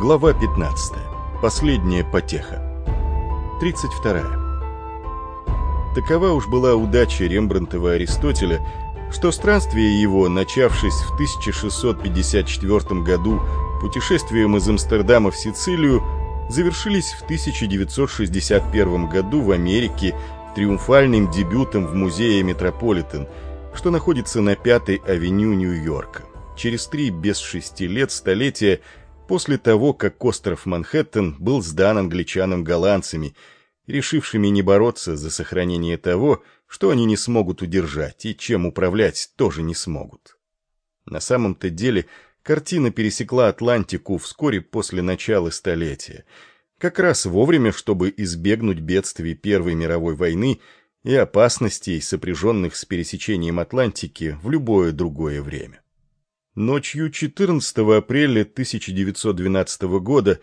Глава 15. Последняя потеха. 32. Такова уж была удача Рембрандтова Аристотеля, что странствие его, начавшись в 1654 году путешествием из Амстердама в Сицилию, завершились в 1961 году в Америке триумфальным дебютом в музее Метрополитен, что находится на Пятой авеню Нью-Йорка. Через три без шести лет столетия после того, как остров Манхэттен был сдан англичанам-голландцами, решившими не бороться за сохранение того, что они не смогут удержать, и чем управлять тоже не смогут. На самом-то деле картина пересекла Атлантику вскоре после начала столетия, как раз вовремя, чтобы избегнуть бедствий Первой мировой войны и опасностей, сопряженных с пересечением Атлантики в любое другое время. Ночью 14 апреля 1912 года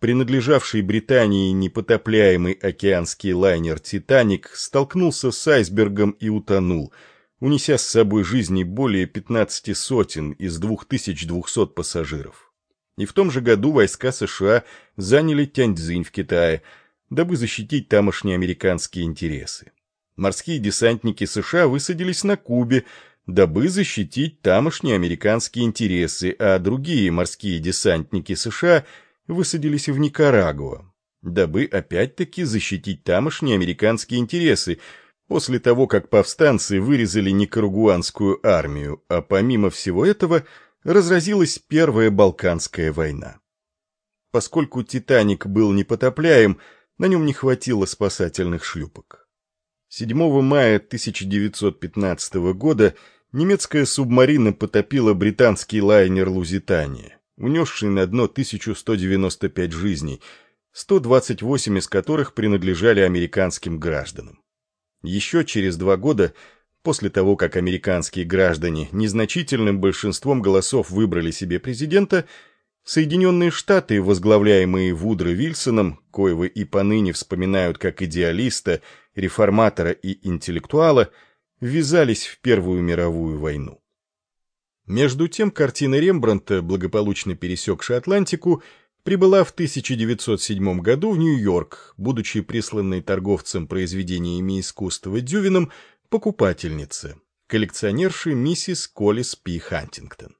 принадлежавший Британии непотопляемый океанский лайнер «Титаник» столкнулся с айсбергом и утонул, унеся с собой жизни более 15 сотен из 2200 пассажиров. И в том же году войска США заняли Тяньцзинь в Китае, дабы защитить тамошние американские интересы. Морские десантники США высадились на Кубе, дабы защитить тамошние американские интересы, а другие морские десантники США высадились в Никарагуа, дабы опять-таки защитить тамошние американские интересы, после того, как повстанцы вырезали никарагуанскую армию, а помимо всего этого разразилась Первая Балканская война. Поскольку «Титаник» был непотопляем, на нем не хватило спасательных шлюпок. 7 мая 1915 года немецкая субмарина потопила британский лайнер «Лузитания», унесший на дно 1195 жизней, 128 из которых принадлежали американским гражданам. Еще через два года, после того, как американские граждане незначительным большинством голосов выбрали себе президента, Соединенные Штаты, возглавляемые Вудро Вильсоном, коего и поныне вспоминают как идеалиста, реформатора и интеллектуала, ввязались в Первую мировую войну. Между тем картина Рембрандта, благополучно пересекшая Атлантику, прибыла в 1907 году в Нью-Йорк, будучи присланной торговцем произведениями искусства Дювином покупательнице, коллекционершей миссис Коллис Пи Хантингтон.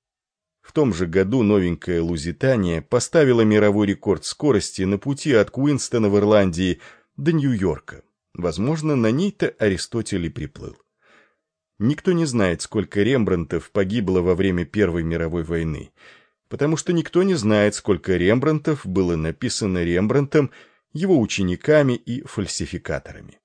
В том же году новенькая Лузитания поставила мировой рекорд скорости на пути от Куинстона в Ирландии до Нью-Йорка. Возможно, на ней-то Аристотель и приплыл. Никто не знает, сколько Рембрандтов погибло во время Первой мировой войны, потому что никто не знает, сколько Рембрандтов было написано Рембрандтом, его учениками и фальсификаторами.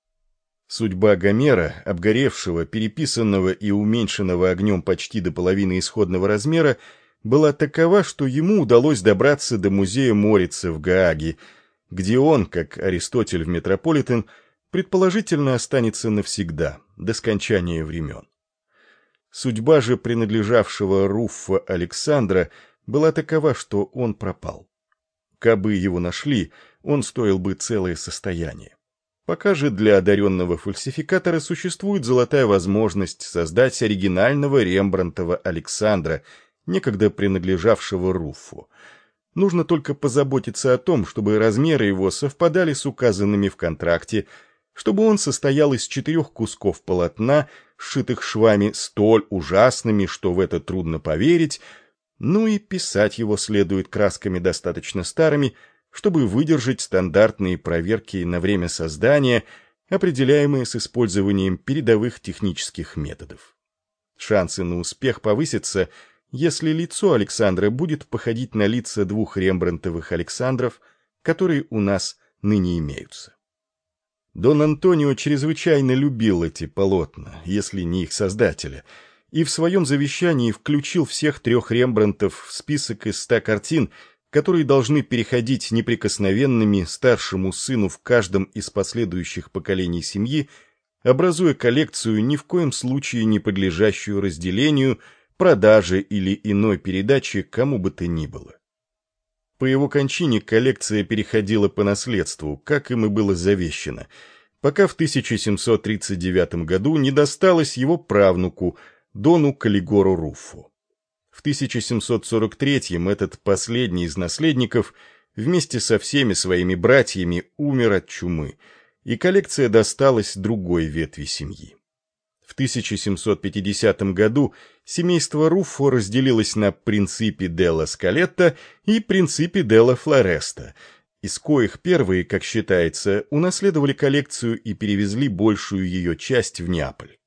Судьба Гомера, обгоревшего, переписанного и уменьшенного огнем почти до половины исходного размера, была такова, что ему удалось добраться до музея Морица в Гааге, где он, как Аристотель в Метрополитен, предположительно останется навсегда, до скончания времен. Судьба же принадлежавшего Руффа Александра была такова, что он пропал. Кабы его нашли, он стоил бы целое состояние. Пока же для одаренного фальсификатора существует золотая возможность создать оригинального Рембрандтова Александра, некогда принадлежавшего Руффу. Нужно только позаботиться о том, чтобы размеры его совпадали с указанными в контракте, чтобы он состоял из четырех кусков полотна, сшитых швами столь ужасными, что в это трудно поверить, ну и писать его следует красками достаточно старыми, чтобы выдержать стандартные проверки на время создания, определяемые с использованием передовых технических методов. Шансы на успех повысятся, если лицо Александра будет походить на лица двух рембрандтовых Александров, которые у нас ныне имеются. Дон Антонио чрезвычайно любил эти полотна, если не их создателя, и в своем завещании включил всех трех Рембрандтов в список из ста картин, которые должны переходить неприкосновенными старшему сыну в каждом из последующих поколений семьи, образуя коллекцию ни в коем случае не подлежащую разделению, продаже или иной передаче кому бы то ни было. По его кончине коллекция переходила по наследству, как им и было завещено, пока в 1739 году не досталось его правнуку, Дону Каллигору Руффу. В 1743 этот последний из наследников вместе со всеми своими братьями умер от чумы, и коллекция досталась другой ветви семьи. В 1750 году семейство Руффо разделилось на принципе Делла Скалетта и принципе Делла Флореста, из коих первые, как считается, унаследовали коллекцию и перевезли большую ее часть в Неаполь.